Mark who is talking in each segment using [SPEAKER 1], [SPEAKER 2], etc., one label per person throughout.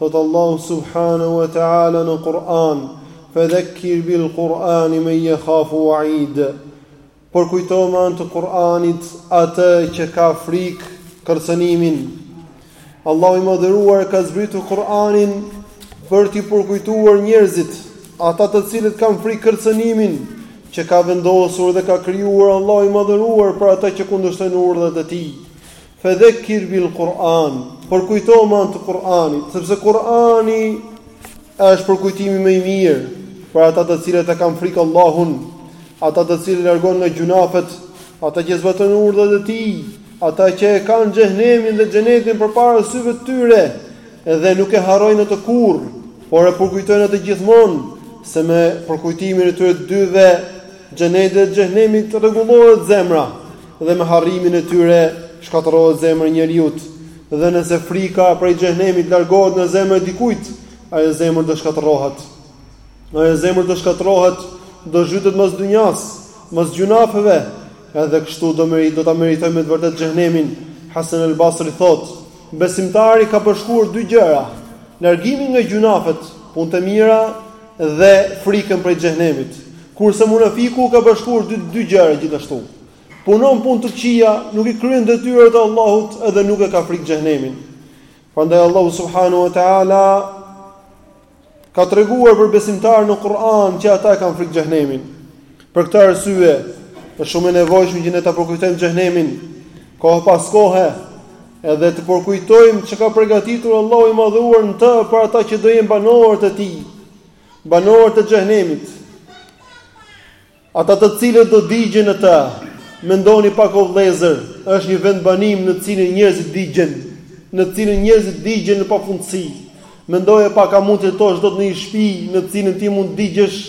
[SPEAKER 1] Thotë Allahu subhanahu wa ta'ala në Kur'an, Fedhekkir bil Kur'ani men jekhafu wa'id, Përkujto me anë të Kur'anit atë që ka frikë kërcënimin. Allahu i Madhëruar e ka zbritur Kur'anin për t'i përkujtuar njerëzit, ata të cilët kanë frikë kërcënimin që ka vendosur dhe ka krijuar Allahu i Madhëruar për ata që kundërshtojnë urdhrat e Tij. Fedhekkir bil Kur'an, përkujto me anë të Kur'anit, sepse Kur'ani është përkujtimi më i mirë për ata të cilët e kanë frikë Allahun, ata të cilët largohen nga gjynahet, ata që zbatojnë urdhrat e Tij, ata që e kanë xhehnemin dhe xhenetin përpara syve të tyre dhe nuk e harrojnë atë kurrë, por e përkujtojnë atë gjithmonë, se me përkujtimin e tyre të dyve xhenetit dhe xhehnemit rregullohet zemra. dhe me harrimin e tyre shkatërrohet zemra e njeriut, dhe nëse frika prej xhehnemit largohet nga zemra e dikujt, ajo zemër do shkatërrohet. Ajo zemër do shkatërrohet, do zhytet mas dynjasë, mas gjynaheve, edhe kështu do merit do ta meritojë me të vërtetë xhehnemin. Hasan al-Basri thotë, besimtari ka bashkuar dy gjëra, largimin nga gjynahet, punët e mira dhe frikën prej xhehnemit. Kurse munafiku ka bashkuar dy dy gjëra gjithashtu. punon punë të këqija, nuk i kryen detyrat e Allahut edhe nuk e ka frikë xhehnemin. Prandaj Allahu subhanahu wa taala ka treguar për besimtarët në Kur'an që ata e kanë frikë xhehnemin. Për këtë arsye, është shumë e nevojshme që ne ta përkujtojmë xhehnemin kohë pas kohe, edhe të përkujtojmë çka ka përgatitur Allahu i madhëruar në të për ata që do jenë banorët e tij, banorët e xhehnemit. Ata të cilët do digjen në të, mendoni pak o vëllezër, është një vendbanim në të cilin njerëzit digjen, në të cilin njerëzit digjen në pafundësi. Mendoje pak a mund të jetosh dot në një shtëpi në të cilën ti mund të digjesh?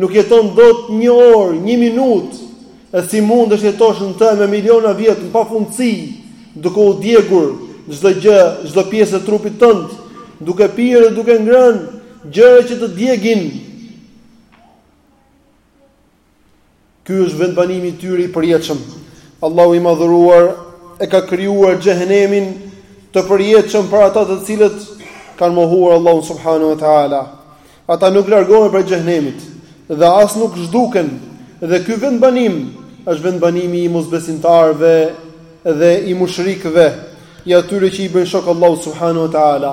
[SPEAKER 1] Nuk jeton dot një orë, një minutë. E si mundesh të jetosh në të me miliona vjet në pafundësi, duke u djegur çdo gjë, çdo pjesë e trupit tënd, duke pirë dhe duke ngrënë gjëra që të djegin? Ky është vendbanimi i tyre i përjetshëm. Allahu i madhëruar e ka krijuar xhehnemin të përjetshëm për ata të cilët kanë mohuar Allahun subhanahu wa taala. Ata nuk largohen prej xhehnemit dhe as nuk zhduken. Dhe ky vendbanim është vendbanimi i mosbesimtarëve dhe i mushrikëve, i atyre që i bëjnë shok Allahut subhanahu wa taala.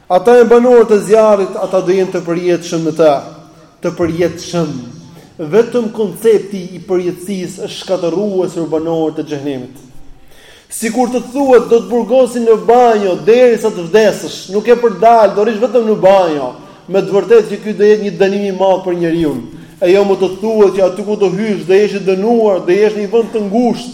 [SPEAKER 1] Ata janë banorët e zjarrit, ata do jenë të përjetshëm në të. Të përjetshëm. Vetëm koncepti i përjetësisë është shkatërrues për banorët e xhehenemit. Sikur të të thuhet do të burgosin në banjo derisa të vdesësh, nuk ke për të dalë, do rrish vetëm në banjo. Me të vërtetë që ky do jetë një dënim i madh për njeriun. E jo më të thuhet që aty ku do hysh do jesh i dënuar, do jesh në një vend të ngushtë.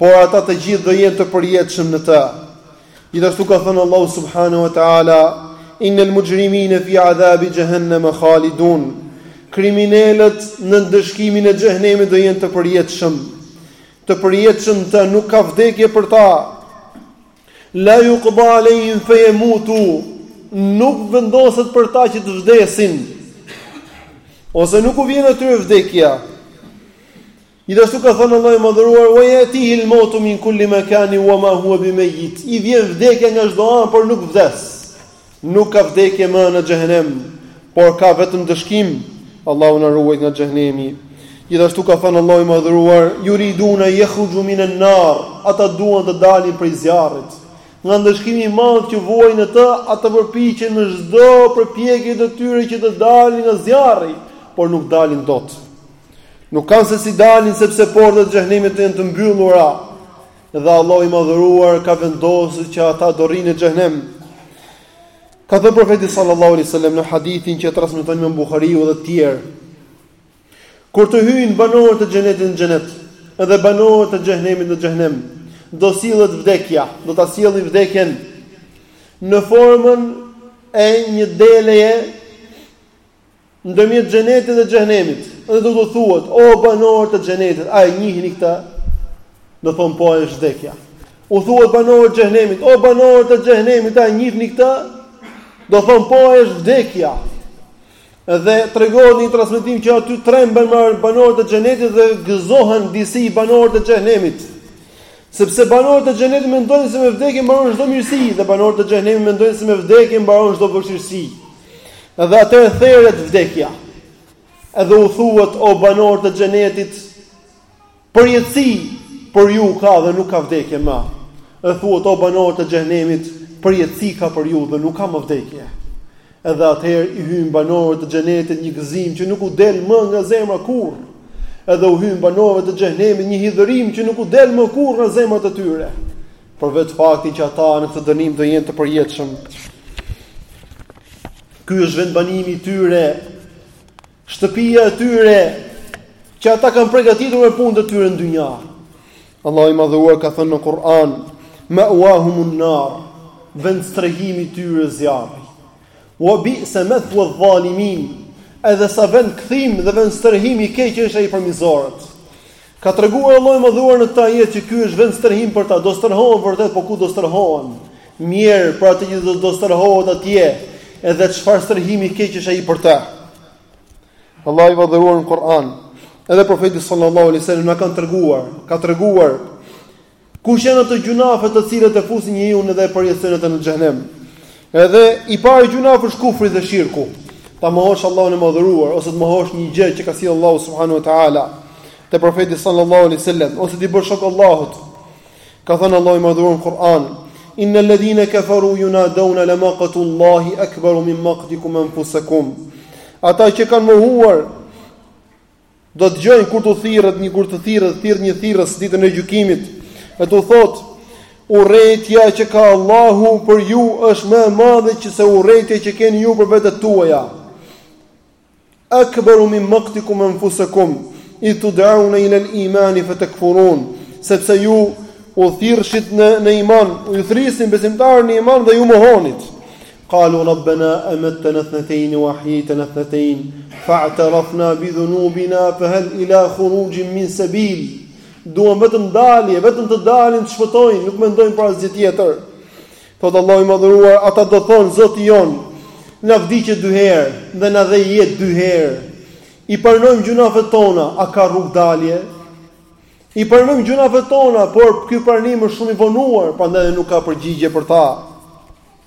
[SPEAKER 1] Por ata të gjithë do jenë të përjetshëm në të. Gjithashtu ka thënë Allahu subhanahu wa taala, "Innal mujrimina fi adhabi jahannama khalidun." Kriminelët në ndëshkimin e xhehenemit do jenë të përjetshëm. Të përjetshëm të nuk ka vdekje për ta. La yuqda alehim fayamutu. Nuk vendoset për ta që të vdesin. Ose nuk u vjen atyre vdekja. Gjithashtu ka thënë Allahu i Madhëruar, "Wa yatihi al-mautu min kulli makanin wa ma huwa bimayyit", i vjen vdekja nga çdo anë, por nuk vdes. Nuk ka vdekje më në xhehenem, por ka vetëm ndëshkim. Allahu na ruajt nga xhehenemi. Gjithashtu ka thënë Allahu i Madhëruar, "Yuriduna yakhruju min an-nar", ata duan të dalin prej zjarrit. Nga ndëshkimi i madh që vuajnë në të, ata përpiqen në çdo përpjekje të tyre që të dalin nga zjarri, por nuk dalin dot. Nuk kanë se si dalin sepse portat e xhehenemit janë të mbyllura. Dhe Allahu i madhëruar ka vendosur që ata do rrinë në xhehenem. Ka thënë profeti sallallahu alaihi wasallam në hadithin që e transmeton Imam Buhariu dhe të tjerë. Kur të hyjnë banorët e xhenetit në xhenet, edhe banorët e xhehenemit në xhehenem, do sillet vdekja, do ta sjellin vdekjen në formën e një deleje ndërmjet xhenetit dhe xhehenemit, dhe do t'u thuhet, o banorë të xhenetit, a e njihni këtë? Do thon po është vdekja. U thuhet banorëve të xhehenemit, o banorë të xhehenemit, a e njihni këtë? Do thon po është vdekja. Dhe tregohet në një transmetim që aty tremben banorët e xhenetit dhe gëzohen disi banorët e xhehenemit. Sepse banorët e xhenetit mendojnë se me vdekje mbaron çdo mirësi dhe banorët e xhehenemit mendojnë se me vdekje mbaron çdo vështirësi. Edhe atëherë theret vdekja. Edhe u thuhet o banorë të xhenetit, përjetësi për ju ka dhe nuk ka vdekje më. Dhe thuhet o banorë të xhehenemit, përjetësi ka për ju dhe nuk ka më vdekje. Edhe atëherë i hyn banorëve të xhenetit një gëzim që nuk u del më nga zemra kurrë. Edhe u hyn banorëve të xhehenemit një hidhërim që nuk u del më kurrë nga zemrat e tyre. për vetë faktin që ata në këtë dënim do jenë të përjetshëm. Ky është vendbanimi i tyre, shtëpia e tyre që ata kanë përgatitur me punët e tyre në dynja. Allahu i madhuar ka thënë në Kur'an: "Ma'wahumun nar", vend strehimi i tyre zjarri. "Wa bi'sa mathwa dhalimin", edhe sa vend kthim dhe vend strehim i keq është ai për mizorët. Ka treguar Allahu i Madhëruar në këtë ajet që ky është vend strehim për ta, do strehohen vërtet po ku do strehohen, mjerë për atë që do strehohet atje edhe çfarë strehimi i keq është ai për të. Allahu i Madhëruar në Kur'an edhe profeti sallallahu alaihi wasallam na kanë treguar, ka treguar Kush janë ato gjynafe të cilat e fusin njeriun dhe e përjetsojnë atë në xhenem? Edhe i pari gjynaf është kufri dhe shirku, ta mohosh Allahun e Madhëruar ose të mohosh një gjë që ka sjellë Allahu subhanahu wa taala te profeti sallallahu alaihi wasallam ose t'i bësh shok Allahut. Ka thënë Allahu i Madhëruar në Kur'an: "Inna alladhina kafaru yunaduna lamaqtu Allahi akbaru min maqtikum anfusakum." Ata që kanë mohuar Do dëgjojnë kur t'u thirret një kur të thirret të thirrë një thirrës ditën e gjykimit e t'u thotë urrejtja që ka Allahu për ju është më e madhe se sa urrejtja që keni ju për vetet tuaja akbaru min maqtikum anfusakum idh tud'auna ila al-iman fatakfurun sepse ju u thirrshit në në iman ju thërrisnin besimtarë në iman dhe ju mohonit Qalu rabbena amattana thnatejn wa ahyejtena thnatejn fa'tarafna bi dhunubina fa hal ila khurujin min sabil Duan vetëm dalje, vetëm të dalin të shpëtojnë, nuk mendojnë për asgjë tjetër. Thotë Allahu i madhëruar, ata do thonë Zoti jonë, na vdiqe dy herë dhe na dhe jetë dy herë. I pranojmë gjynafet tona, a ka rrugëdalje? I pranojmë gjynafet tona, por ky pranim është shumë i vonuar, prandaj nuk ka përgjigje për ta.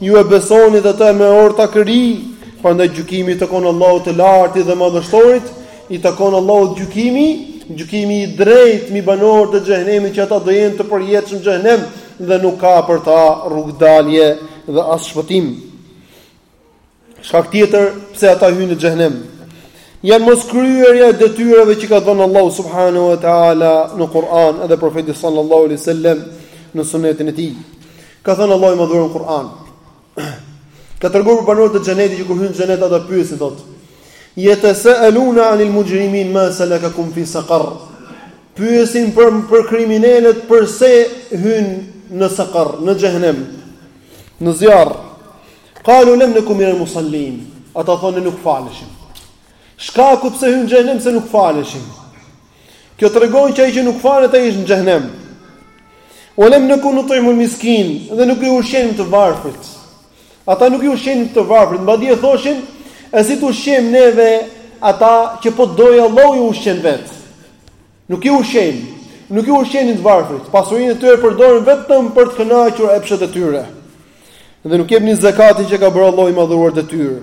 [SPEAKER 1] Ju e besonit atë me ortakëri, prandaj gjykimi i takon Allahut të Lartit dhe Madhështorit, i takon Allahut gjykimi, gjykimi i drejtë mbi banorët e Xhehenemit që ata do jenë të përjetshëm në Xhehenem dhe nuk ka për ta rrugëdalje dhe as shpëtim. Shkak tjetër pse ata hyjnë në Xhehenem janë moskryerja e detyrave që ka dhënë Allahu subhanahu wa taala në Kur'an dhe profeti sallallahu alaihi wasallam në sunetin e tij. Ka thënë Allahu i Madhëruar në Kur'an, ka treguar për banorët e xhenetit që kur hyjnë në xhenet ata pyesin thotë: "Yatasaluna 'anil mujrimin ma salakakum fi saqar?" Pyesin për për kriminelët përse hynë në saqar, në xhehenem, në zjarr. Qalu lam naku min al-musallin. Ata thonë ne nuk faleshim. Shkaku pse hynë në xhehenem se nuk faleshim. Kjo tregon që ai që nuk falet ata ishte në xhehenem. Wa lam nakunu nut'imul miskin dhe nuk i ushqenim të varfrit. Ata nuk i ushqenin të varfrit, madje thoshin, e si t'i ushqejmë neve ata që po të dojë Allahu i ushqen vetë. Nuk i ushqenin, nuk i ushqenin të varfrit, pasurinë e tyre e përdornin vetëm për të kënaqur epshet e tyre. Dhe nuk jepnin zekatin që ka bërë Allahu i madhëruar të tyre.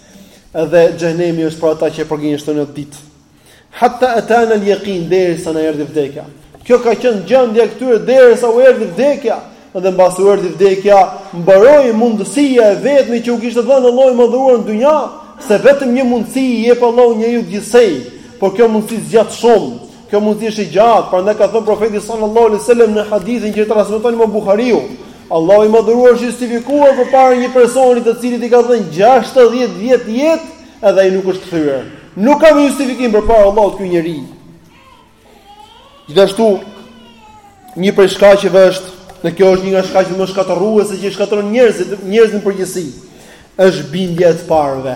[SPEAKER 1] Edhe xhehnemi është për ata që e përgënjeshtronin atë ditë. Hatta atana al-yaqin derisa na erdhi vdekja. Kjo ka qenë gjendja e këtyre derisa u erdhi vdekja dhe mbasi u erdhi vdekja, mbaroi mundësia e vetme që u kishte dhënë Allahu i madhëruar në dynja, se vetëm një mundësi i jep Allahu njeriut gjithsej, por kjo mundësi zgjat shumë. Kjo mundësi është e gjatë, prandaj ka thënë profeti sallallahu alejhi ue sellem në hadithin që e transmeton Imam Buhariu, Allahu i madhëruar është justifikuar përpara një personi të cilit i ka dhënë 60 vjet jetë, edhe ai nuk është kthyer. Nuk ka më justifikim përpara Allahut ky njeri. Gjithashtu një prej shkaqeve është, dhe kjo është një nga shkaqet më shkatërruese që i shkatërron njerëzit, njerëzit në përgjithësi, është bindja e të parëve.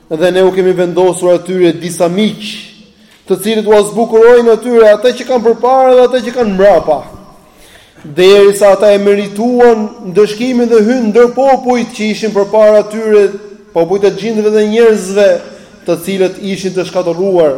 [SPEAKER 1] Dhe ne u kemi vendosur atyre disa miq, të cilët ua zbukurojnë atyre atë që kanë përpara dhe atë që kanë mbrapa, derisa ata e merituan ndëshkimin dhe hynë ndër popujt që ishin përpara tyre, popujt e xhindëve dhe njerëzve, të cilët ishin të shkatërruar.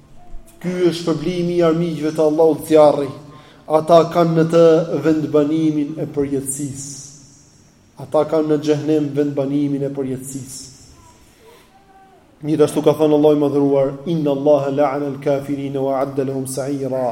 [SPEAKER 1] Ky është shpërblimi i armiqve të Allahut, zjarri, ata kanë në të vendbanimin e përjetësisë. Ata kanë në xhehenem vendbanimin e përjetësisë. Gjithashtu ka thënë Allahu i Madhëruar, Inna Allaha la'ana al-kafirin wa 'adda lahum sa'ira.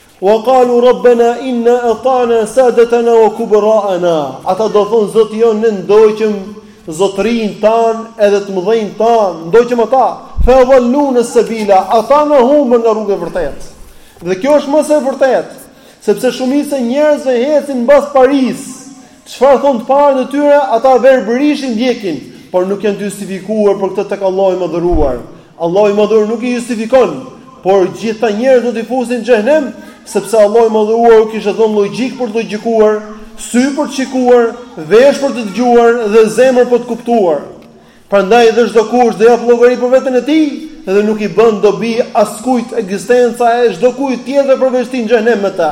[SPEAKER 1] Wa qalu rabbana inna ata'na sadatana wa kubara'ana. Ata do thonë Zoti ynë ne ndoqëm zotërinjtë tanë edhe të mëdhenjtë tanë, ndoqëm ata. Fa adhalluna sabila, ata na humbën nga rruga e vërtetë. Dhe kjo është më se e vërtetë, sepse shumica e njerëzve ecin mbas parisë, Çfarë thonë të parët e tyre, ata verbërisht i ndjekin, por nuk janë të justifikuar për këtë tek Allahu i Madhëruar. Allahu i Madhëruar nuk i justifikon, por gjithë ata njerëz do t'i fusë në xhehnem, sepse Allahu i Madhëruar u kishte dhënë logjikë për të logjikuar, sy për të shikuar, veshë për të dëgjuar dhe zemër për të kuptuar. Prandaj dhe çdokush do japë llogari për veten e tij dhe nuk i bën dobi askujt ekzistenca e çdokujt tjetër përveç tij në xhehnem me të.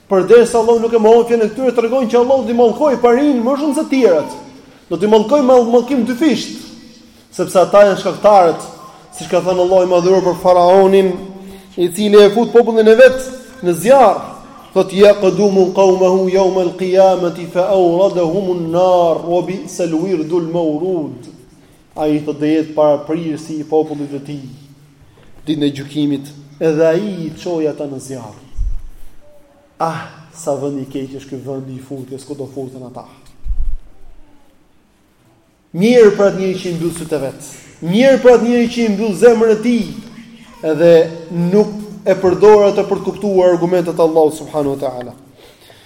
[SPEAKER 1] Përderisa Allahu nuk e mohon fjalën e këtyre tregon që Allahu do t'i mallkojë parinë më shumë se të tjerët. Do t'i mallkojë mallkim dyfish, sepse ata janë shkaktarët, siç ka thënë Allahu i madhëruar për faraonin, i cili e fut popullin e vet në zjarr. Thotë yaqdumu qawmahu yawm al-qiyamati fa awradahum an-nar wa bi'sa al-wirdul mawrud. Ai do të jetë paraprirësi i popullit të tij Ditën e Gjykimit, edhe ai i çoi ata në zjarr. Ah, sa vend i keq është ky vend i futjes ku do futen ata. Mjerë për atë njeri që i mbyll sytë e vet. Mjerë për atë njeri që i mbyll zemrën e tij. Edhe nuk e përdor atë për të kuptuar argumentet e Allahut subhanahu wa taala.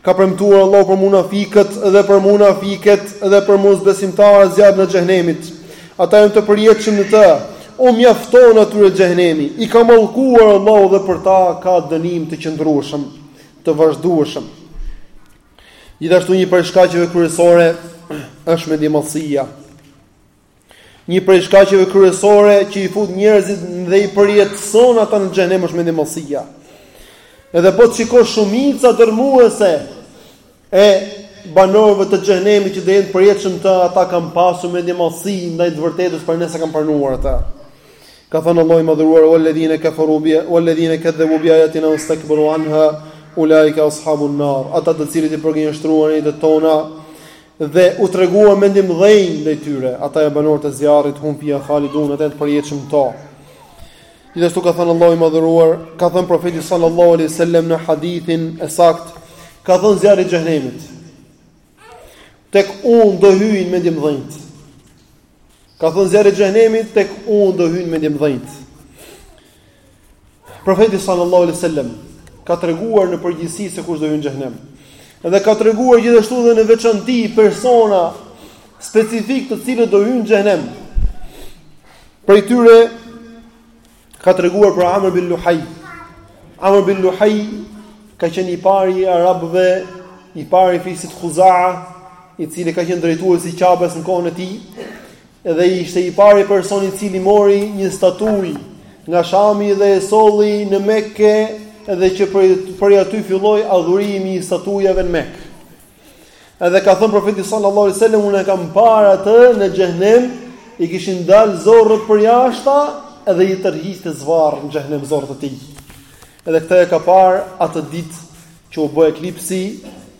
[SPEAKER 1] Ka premtuar Allahu për munafikët dhe për munafiket dhe për mosbesimtarët zjarrin e Xhehenemit. Ata janë të përjetshëm në të. U mjafton atyre Xhehenemi. I ka mallkuar Allahu dhe për ta ka dënim të qëndrueshëm, të vazhdueshëm. Gjithashtu një prej shkaqeve kryesore është mendjemadhësia. Një prej shkaqeve kryesore që i fut njerëzit dhe i përjetëson ata në xhehenem është mendjemadhësia. Edhe po të shikosh shumica dërmuese e banorëve të xhehenemit që do jenë përjetshëm në të, ata kanë pasur mendjemadhësi ndaj të vërtetës prandaj s'e kanë pranuar atë. Ka thënë Allahu i madhëruar wa ledhine kafaru bi wa ledhine kadhabu bi ayatina wastakbaru anha ulaika ashabun nar. Ata të cilët i përgënjeshtruan ajetet tona Dhe u treguan mendjemëdhenj ndaj tyre, ata janë banorët e zjarrit, hum fiha khalidun, ata janë të përjetshëm në të. Gjithashtu ka thënë Allahu i Madhëruar, ka thënë profeti sallallahu alaihi wasallam në hadithin e saktë, ka thënë zjarri i xhehenemit. Tek unë do hyjnë mendjemëdhenjtë. Ka thënë zjarri i xhehenemit tek unë do hyjnë mendjemëdhenjtë. Profeti sallallahu alaihi wasallam ka treguar në përgjithësi se kush do hyjë në xhehenem. Dhe ka treguar gjithashtu edhe në veçanti persona specifikë të cilët do hyjnë në xhehenem. Prej tyre ka treguar për Amr bin Luhaj. Amr bin Luhaj ka qenë i pari i arabëve, i pari i fisit Khuza'a, i cili ka qenë drejtuesi i Qabes në kohën e tij. Edhe ishte i pari person i cili mori një statujë nga Shami dhe e solli në Mekë dhe që prej prej aty filloi adhurimi i statujave në Mekë. Edhe ka thënë profeti sallallahu alajhi wasallam unë e kam parë atë në xhehenem i kishin dalë zorrët përjashta edhe i tërhiqte zvarrë në xhehenem zorrët e tij. Edhe këtë e ka parë atë ditë që u bë eklipsi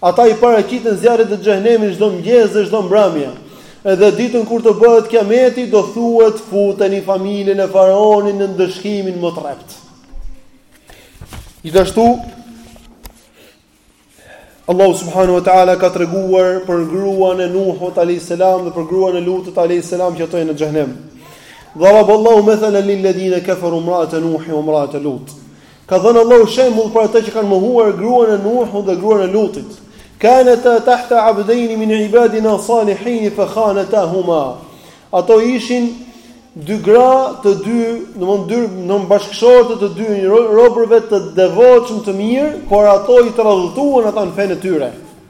[SPEAKER 1] Ata i paraqiten zjarrit të Xhehenemit çdo mëngjes dhe çdo mbrëmje. Dhe ditën kur të bëhet Kiameti, do thuhet, Futeni familjen e faraonit në ndëshkimin më të rreptë. Gjithashtu Allahu subhanahu wa taala ka treguar për gruan e Nuhut alayhis salam dhe për gruan e Lutit alayhis salam që ato janë në Xhehenem. Daraba Allahu mathalan lil ladina kafaru imra'ata Nuhin wa imra'ata Lut. Ka dhënë Allahu shembull për ata që kanë mohuar gruan e Nuhut dhe gruan e Lutit. Kanata tahta abdayn min ibadina salihin fa khanatahuma. Ato ishin dy gra të dy, domethënë dy bashkëshorte të dy robërve të devotshëm të mirë, por ato i tradhtuan ata në fenë e tyre.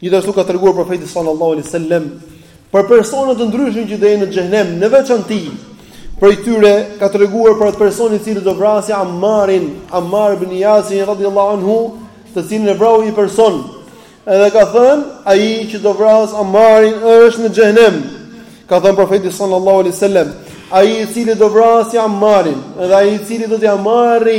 [SPEAKER 1] Gjithashtu ka treguar profeti sallallahu alaihi wasallam për persona të ndryshëm që do jenë në xhehnem, në veçanti prej tyre ka treguar për atë person i cili do vrasë Ammarin, Ammar bin Yasir radhiyallahu anhu, të cilin e vrau një person. Edhe ka thënë, ai që do vrasë Ammarin është në xhehnem. Ka thënë profeti sallallahu alaihi wasallam, ai i cili do vrasë Ammarin, edhe ai i cili do t'i marrë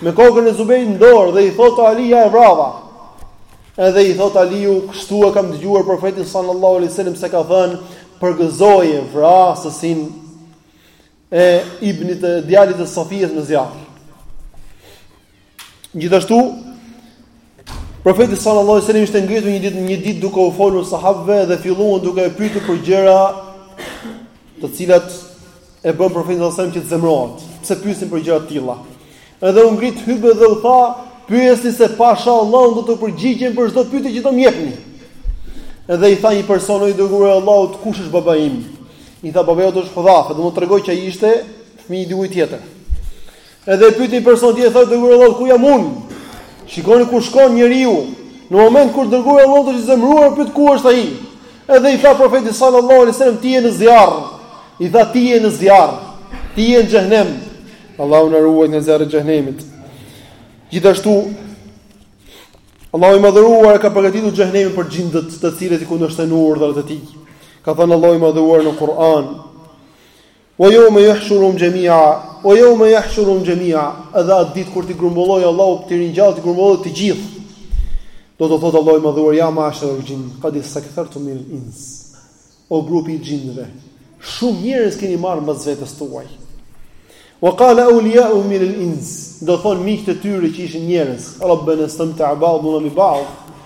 [SPEAKER 1] me kokën e Zubejrit në dorë dhe i thotë o Ali ja e vrava. Edhe i thotë Aliu, kështu e kam dëgjuar profetin sallallahu alaihi wasallam se ka thënë, përgëzoje vrasësin e ibnit të djalit të Safijës në zjarr. Gjithashtu Profeti sallallahu alajhi wasallam ishte ngritur një ditë një ditë duke u folur sahabëve dhe filluan duke e pyetur për gjëra të cilat e bën profetin sallallahu alajhi wasallam që të zemërohet. Pse pyesnin për gjëra të tilla? Edhe u ngrit hytbe dhe u tha, pyesni se pasha Allahun do t'u përgjigjem për çdo pyetje që do më jepni. Edhe i tha një person o i dërguar i Allahut, kush është babai im? I tha babai jot është Hudhafa, domethënë tregoi që ai ishte fëmijë i dikujt tjetër. Edhe e pyet një person tjetër thotë o i dërguar i Allahut ku jam unë? Shikoni ku shkon njeriu. Në moment kur i dërguari i Allahut ishte i zemëruar pyet ku është ai? Edhe i tha profeti sallallahu alaihi wasallam ti je në zjarr. I tha ti je në zjarr. Ti je në xhehnem. Allahu na ruajt nga zjarri i xhehnemit. Gjithashtu Allahu i madhëruar e ka përgatitur xhehnemin për xhindët, të cilët i kundërshtojnë urdhrat e tij. Ka thënë Allahu i madhëruar në Kur'an, Wa yawma yahshuruhum jami'a Wa yawma yahshuruhum jami'a Edhe atë ditë kur t'i grumbullojë Allahu t'i ringjallë t'i grumbullojë të gjithë do të thotë Allahu i madhëruar ja ma'ashara al-jin qad istakthartum min al-ins o grupi i xhindëve shumë njerëz keni marrë mbas vetes tuaj Wa qala awliya'uhum min al-ins do thonë miqtë e tyre që ishin njerëz rabbena istamta'a ba'duna bi ba'd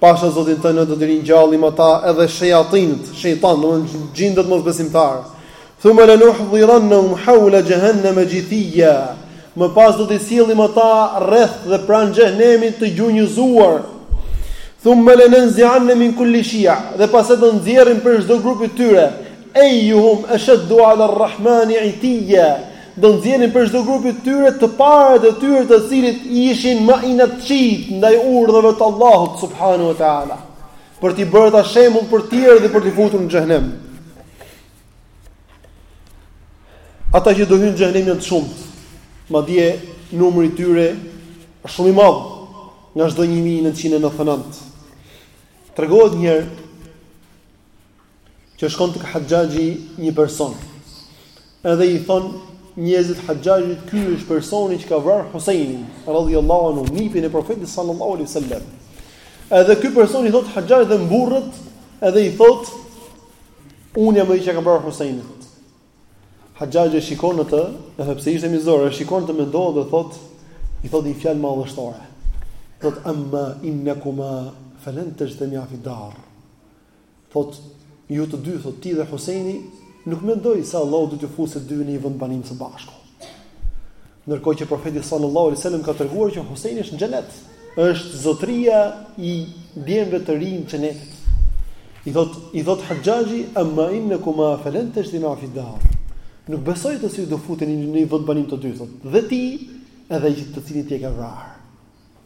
[SPEAKER 1] Pasha Zotin tënd do t'i ringjallim ata edhe shejatinët, shejtan, domethënë xhindët mosbesimtarë. Thumma lanuhdhirannahum hawla jahannama jithiya. Më pas do t'i sjellim ata rreth dhe pranë xhehnemit të gjunjëzuar. Thumma lananzi'anna min kulli shi'a. Dhe pastaj do nxjerrim prej çdo grupi të tyre. Ejuhum ashaddu 'ala ar-Rahmani 'itiya. Do nxjerrin prej çdo grupi të tyre të parët e tyre të cilët ishin më inatçijtë ndaj urdhrave të Allahut subhanahu wa taala, për t'i bërë ata shembull për të tjerët dhe për t'i futur në xhenem. Ata që do hyjnë në xhenem janë të shumtë. Madje numri i tyre është shumë i madh nga çdo 1000, 999. Tregohet një herë që shkon tek Haxhaxhi një person. Edhe i thon njerëzit Haxhaxhit ky është personi që ka vrarë Husajnin radhiyallahu anhu nipin e profetit sallallahu alaihi wasallam. Edhe ky person i thot Haxhaxhit dhe mburret, edhe i thot unë jam ai që ka vrarë Husajnin. Haxhaxhi e shikon atë, edhe pse ishte mizor, e shikon atë, mendohet dhe thot i thot një fjalë madhështore. Thot amma innakuma falan tajtami'a fi dar. Thotë, ju të dy, thotë ti dhe Huseini, nuk mendoj se Allahu do t'ju fusë të dy në një vendbanim së bashku. Ndërkohë që profeti sallallahu alaihi wasallam ka treguar që Huseini është në xhenet, është zotria i djemve të rinj të xhenetit. I thot i thot Haxhaxhi, "Amma innakuma falan tajtima fi dar." Nuk besoj thot se do futeni në një vendbanim të dy, thot. Dhe ti, edhe ai të cilin ti e ke vrarë.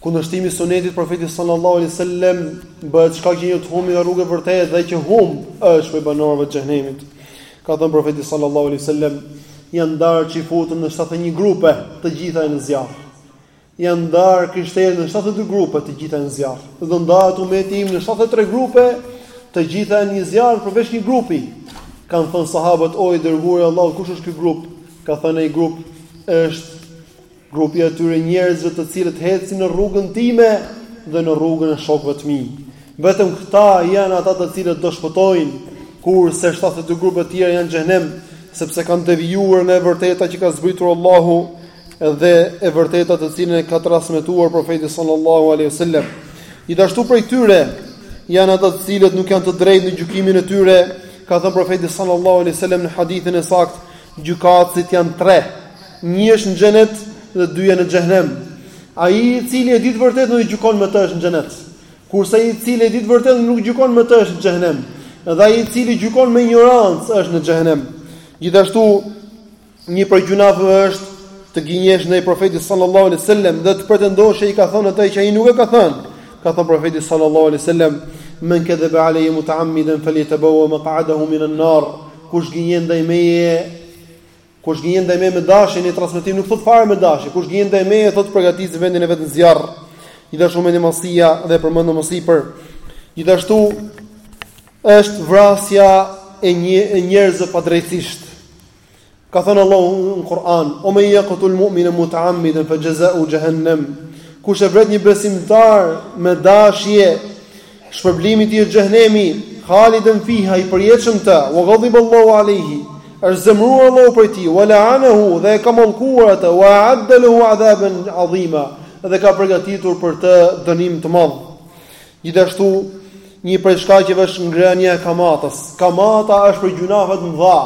[SPEAKER 1] Kundërshtimi i Sunetit të Profetit sallallahu alaihi wasallam bëhet shkak që njeriu të humbi nga rruga e vërtetë dhe ai që humb është prej banorëve të xhenemit. Ka thënë Profeti sallallahu alaihi wasallam, janë ndarë çifutët në 71 grupe, të gjitha janë në zjarr. Janë ndarë krishterët në 72 grupe, të gjitha janë në zjarr. Do ndahet ummeti im në 73 grupe, të gjitha janë në zjarr përveç një grupi. Kan thënë sahabët, o i dërguari i Allahut, kush është ky grup? Ka thënë ai grup është Grupi i atyre njerëzve të cilët ecin në rrugën time dhe në rrugën e shokëve të mi. Vetëm këta janë ata të cilët do shpëtojnë, kurse 72 grupe të tjera janë në xhenem, sepse kanë devijuar nga e vërteta që ka zbritur Allahu dhe e vërteta të cilën e ka transmetuar profeti sallallahu alaihi wasallam. Gjithashtu prej tyre janë ata të cilët nuk janë të drejtë në gjykimin e tyre, ka thënë profeti sallallahu alaihi wasallam në hadithin e saktë, Gjykatësit janë tre, një është në xhenet dhe dy janë në xhehenem. Ai i cili e di të vërtetën dhe gjykon me të është në xhenet, kurse ai i cili e di të vërtetën nuk gjykon me të është në xhehenem, dhe ai i cili gjykon me injorancë është në xhehenem. Gjithashtu, një prej gjynaheve është të gënjesh ndaj profetit sallallahu alaihi wasallam dhe të pretendosh se ai ka thënë atë që ai nuk e ka thënë. Ka thënë profeti sallallahu alaihi wasallam: "Men kadhaba alayya muta'ammidan falyatabawa maq'adahu minan nar." Kush gënjen ndaj meje, kush gënjen ndaj meje me dashje në transmetim nuk thot fare me dashje. Kush gënjen ndaj meje thot përgatis vendin e vet në zjarr. Gjithashtu mendjemadhësia dhe e përmendëm më sipër. Gjithashtu është vrasja e njerëzve padrejtësisht. Ka thënë Allahu në Kur'an: "Wa men yaqtul mu'minan muta'ammidan fa jazaa'u jahannam." Kush e vret një besimtar me dashje, Shpërblimi i tij është xhehenemi, khalidan fiha, i përjetshëm në të, wa ghadiba Allahu alejhi, është zemëruar Allahu prej tij, wa la'anahu, dhe e ka mallkuar atë, wa a'adda lehu 'adhaban 'azima, dhe ka përgatitur për të dënim të madh. Gjithashtu, një prej shkaqeve është ngrënia e kamatës. Kamata është prej gjynaheve të mëdha.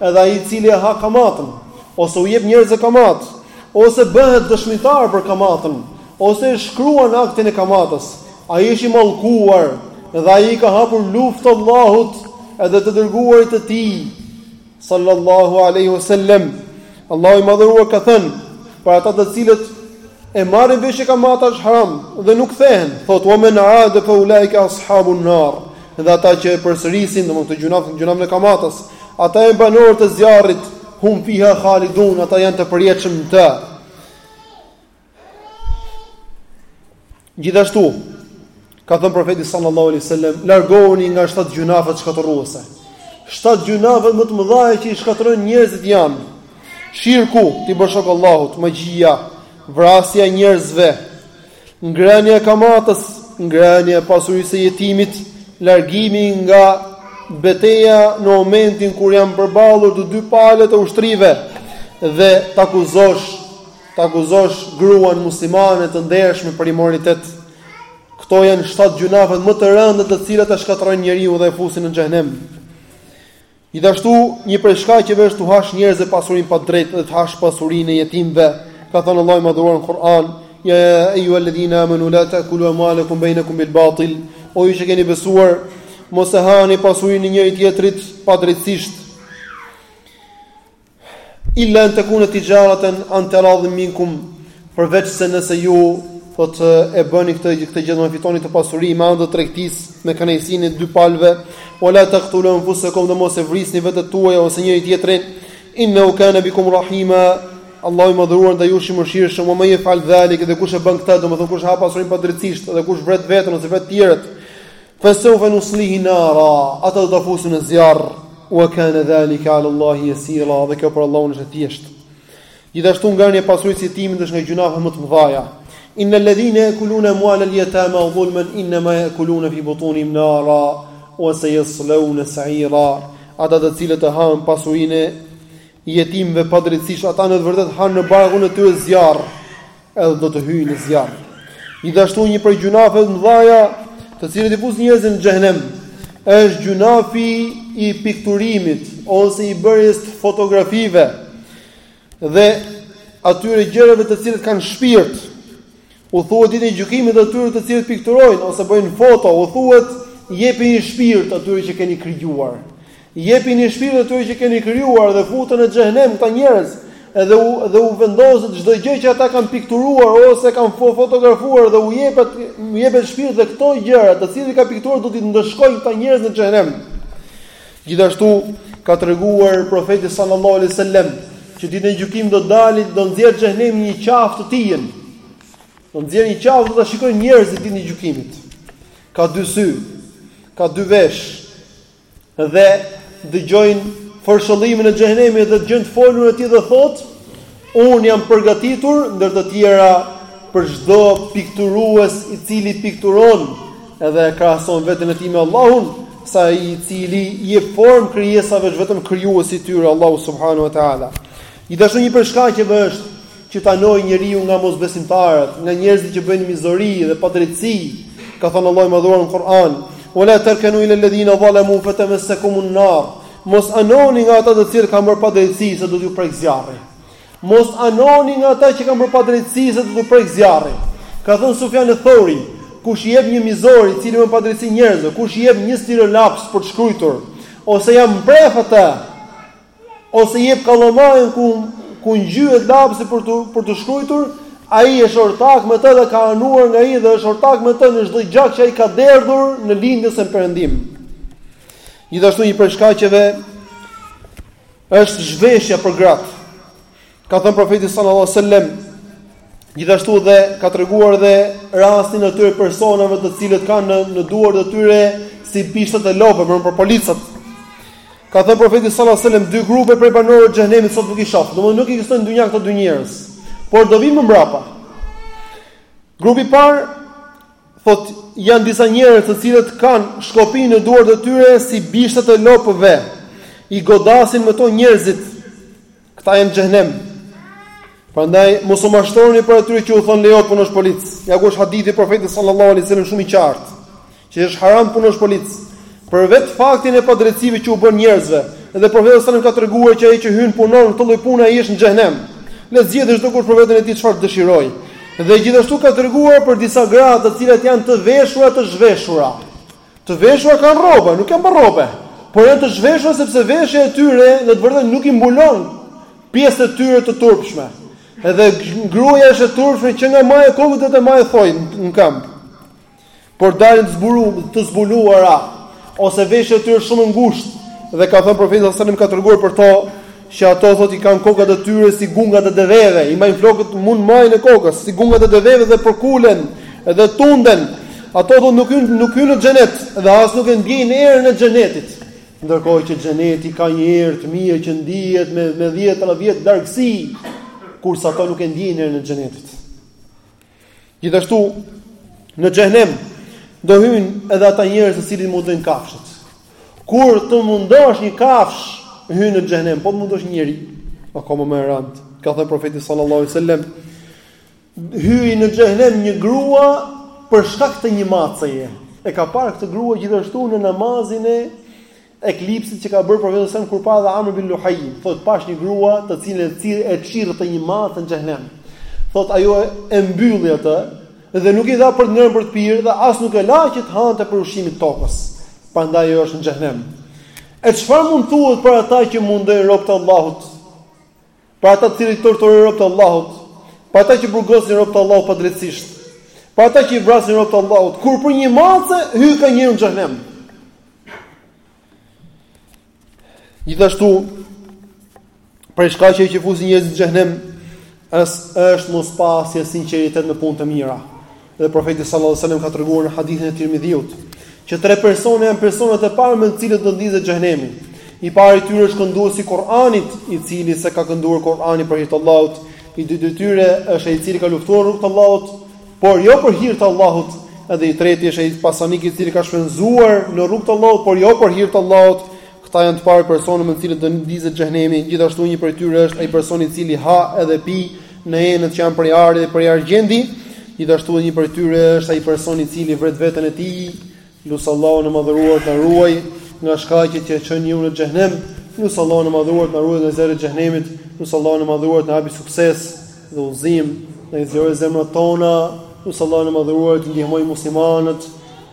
[SPEAKER 1] Edhe ai i cili e ha kamatën, ose u jep njerëzve kamatë, ose bëhet dëshmitar për kamatën, ose e shkruan aktin e kamatës, ai është i mallkuar dhe ai i ka hapur luftë Allahut edhe të Dërguarit të Tij, sallallahu alejhi wasallam, Allahu i Madhëruar ka thënë për ata të cilët e marrin vesh që kamata është haram dhe nuk kthehen, thotë wa men aad fa ulaika ashabun nar. Dhe ata që e përsërisin, domthonë këtë gjynaf, gjynafin e kamatës, ata janë banorë të zjarrit, hum fiha khalidun, ata janë të përjetshëm në të. Gjithashtu, ka thënë profeti sallallahu alaihi wasallam, largohuni nga shtatë gjynafet shkatërruese. Shtatë gjynafet më të mëdha që i shkatërrojnë njerëzit janë shirku, t'i bësh shok Allahut, magjia, vrasja e njerëzve, ngrënia e kamatës, ngrënia e pasurisë së jetimit, largimi nga beteja në momentin kur janë përballur të dy palët e ushtrive dhe të akuzosh të akuzosh gruan muslimane të ndershme për imoralitet, këto janë shtatë gjynafet më të rënda të cilat e shkatërrojnë njeriun dhe e fusin në xhehenem. Gjithashtu, një prej shkaqeve është t'u hash njerëzve pasurinë pa drejt dhe të hash pasurinë e jetimëve. Ka thënë Allahu i Madhëruar në Kur'an: "Ya ayyuhalladhina amanu la ta'kulu amwalakum bainakum bil batil." O ju që keni besuar, mos e hani pasurinë e njëri-tjetrit padrejtësisht. Illa an takuna tijaratan an taradin minkum përveçse nëse ju thotë e bëni këtë gjë domethënë e fitoni këtë pasuri me anë të tregtisë me kënaqësinë e dy palëve wala taqtulu anfusakum dhe mos e vrisni vetet tuaja ose njëri-tjetrin inna kana bikum rahima Allahu i madhëruar ndaj jush i mëshirshëm wa men yaf'al dhalik dhe kush e bën këtë domethënë kush ha pasurinë padrejtësisht dhe kush vret veten ose vret tjerët Fesewfe nuslihi nara, ata do ta fusim në zjarr, wa kana zalika ala Allahi yasira, dhe kjo për Allahun është e thjeshtë. Gjithashtu ngrënia e pasurisë jetimit është nga gjynafet më të mëdhaja. Inna alladhina yakuluna amwal al-yatama dhulman inna ma yakuluna fi butunihim nara wa sayaslawna sa'ira. Ata të cilët e hanë pasurinë e jetimëve padrejtisht ata në të vërtetë hanë në barkun e tyre zjarr. edhe do të hyjnë në zjarr. Gjithashtu një prej gjynafeve të mëdhaja, të cilat i fusin njerëzit në xhehenem, është gjynafi i pikturimit ose i bërjes të fotografive dhe atyre gjërave të cilat kanë shpirt. U thuhet ditën e gjykimit atyre të cilët pikturojnë ose bëjnë foto, u thuhet jepini shpirt atyre që keni krijuar. Jepini shpirt atyre që keni krijuar dhe futen në xhehenem këta njerëz, edhe u dhe u vendoset çdo gjë që ata kanë pikturuar ose kanë fotografuar dhe u jepet u jepet shpirt dhe këto gjëra, të cilat i ka pikturuar do t'i ndëshkojnë këta njerëz në xhehenem. Gjithashtu ka treguar profeti sallallahu alaihi wasallam që ditën e gjykimit do dali, do nxjerr xhehenemi një qafë të tijën. Do nxjerr një qafë do ta shikojnë njerëzit ditën e gjykimit. Ka dy sy, ka dy veshë, Dhe dëgjojnë fërshëllimin e xhehenemit dhe dëgjojnë të folurën e tij dhe thotë, unë jam përgatitur ndër të tjera për çdo pikturues i cili pikturon edhe e krahason veten e tij me Allahun, se ai i cili i jep formë krijesave është vetëm krijuesi i tyre Allahu subhanahu wa taala. Gjithashtu një prej shkaqeve është që të anojë njeriu nga mosbesimtarët, nga njerëzit që bëjnë mizori dhe padrejtësi, ka thënë Allahu i Madhëruar në Kur'an: "Wa la tarkanu ila alladhina zalamu fatamassakum an-nar." Mos anoni nga ata të cilët kanë bërë padrejtësi se do t'ju prek zjarri. Mos anoni nga ata që kanë bërë padrejtësi se do t'ju prek zjarri. Ka thënë Sufjan al-Thauri, kush i jep një mizori i cili bën padrejtësi njerëzve, kush i jep një stilolaps për të shkruajtur, ose ia mpreh atë, ose i jep kallamarin ku ku ngjyhet lapsi për të për të shkrujtur, ai është ortak me të dhe ka anuar nga ai dhe është ortak me të në çdo gjak që ai ka derdhur në lindje ose në perëndim. Gjithashtu një prej shkaqeve është zhveshja për gratë. Ka thënë profeti sallallahu alajhi wasallam, gjithashtu dhe ka treguar dhe rastin e atyre personave të cilët kanë në, në duar të tyre si bishtat e lopëve, por për policët. Ka thënë profeti sallallahu alajhi wasallam, dy grupe prej banorëve të xhehenemit sot nuk i shoh. Domthonë nuk ekzistojnë në dynja këta dy njerëz, por do vinë më mbrapa. Grupi i parë thotë janë disa njerëz të cilët kanë shkopinj në duar të tyre si bishtat e lopëve. I godasin me to njerëzit Këta janë në xhehenem. Prandaj mos u mashtroni prej atyre që u thonë lejohet të punosh polic. Ja ku është hadithi i profetit sallallahu alaihi wasallam shumë i qartë, që është haram të punosh polic. Për vetë faktin e padrejtësive që u bëjnë njerëzve, edhe profeti sallallahu alaihi wasallam ka treguar që ai që hyn punon këtë lloj pune ai është në xhehenem. Le të zgjedhë çdokush për veten e tij çfarë dëshiron. Dhe gjithashtu ka treguar për disa gra të cilat janë të veshura të zhveshura. Të veshura kanë rroba, nuk janë pa rroba, por janë të zhveshura sepse veshja e tyre në të vërtetë nuk i mbulon pjesët e tyre të turpshme. Dhe gruaja është e turpshme që nga maja e kokës deri te maja e thoit në këmbë. Por dalin të zbuluara ose veshja e tyre është shumë e ngushtë dhe ka thënë profeti sallallahu alajhi wasallam ka treguar për to Që ato thotë i kanë kokat e tyre si gungat e deveve, i mbajnë flokët mu në majën e kokës, si gungat e deveve dhe përkulen dhe tunden. Ato thotë nuk hyjnë nuk hyjnë në xhenet dhe as nuk e ndjejnë erën e xhenetit. Ndërkohë që xheneti ka një erë të mirë që ndihet me dhjetëra vjet largësi, kurse ato nuk e ndjejnë erën e xhenetit. Gjithashtu në xhehenem do hyjnë edhe ata njerëz të cilët mundojnë kafshët. Kur të mundosh një kafshë, hyn në xhehenem, po të mundosh një njeri, akoma më e rëndë. Ka thënë profeti sallallahu alajhi wasallam, hyri në xhehenem një grua për shkak të një maceje. E ka parë këtë grua gjithashtu në namazin e Eklipsit që ka bërë profeti sallallahu alajhi wasallam kur pa dhe Amr bin Luhaj, thotë pashë një grua të cilën e çirrte një mace në xhehenem. Thotë ajo e mbylli atë dhe nuk i dha për të ngrënë për të pirë dhe as nuk e la që të hante prej ushqimit të tokës. Prandaj ajo është në xhehenem. E çfarë mund të thuhet për ata që mundojnë robët e Allahut? Për ata të cilët i torturojnë robët e Allahut, për ata që burgosin robët e Allahut padrejtësisht, për ata që i vrasin robët e Allahut, kur për një mace hyka njeriu në xhehenem. Gjithashtu, prej shkaqeve që fusin njerëzit në xhehenem, është mospasje sinqeritet në punët e mira. Dhe Profeti sallallahu alajhi wasallam ka treguar në hadithin e Tirmidhiut që tre persona janë personat e parë me të cilët do ndizet xhehenemi. I pari i tyre është kënduesi i Kur'anit, i cili s'e ka kënduar Kur'anin për hir të Allahut. I dyti i tyre është ai i cili ka luftuar në rrugë të Allahut, por jo për hir të Allahut. Edhe i treti është ai pasanik i cili ka shpenzuar në rrugë të Allahut, por jo për hir të Allahut. Këta janë të parët persona me të cilët do ndizet xhehenemi, gjithashtu një prej tyre është ai person i cili ha edhe pi në enët që janë prej ari dhe prej argjendi, gjithashtu edhe një prej tyre është ai person i cili vret veten e tij, lus Allahun e madhëruar të na ruajë nga shkaqet që e çojnë njeriun në xhehenem, lus Allahun e madhëruar të na ruajë nga zjarri i xhehenemit, lus Allahun e madhëruar të na japë sukses dhe udhëzim, të zgjojë zemrat tona, lus Allahun e madhëruar të ndihmojë muslimanët.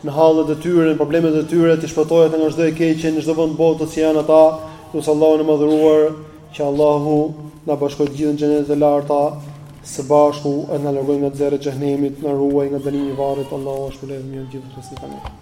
[SPEAKER 1] në hallet e tyre, në problemet e tyre, t'i shpëtojë ata nga çdo e keqje në çdo vend bote që janë ata, e lus Allahun e madhëruar që Allahu na bashkojë të gjithë në xhenetet e larta së bashku e na largojë nga zjarri i xhehenemit, na ruajë nga dënimi i varrit, Allahu ua shpërbleftë të gjithë besimtarët.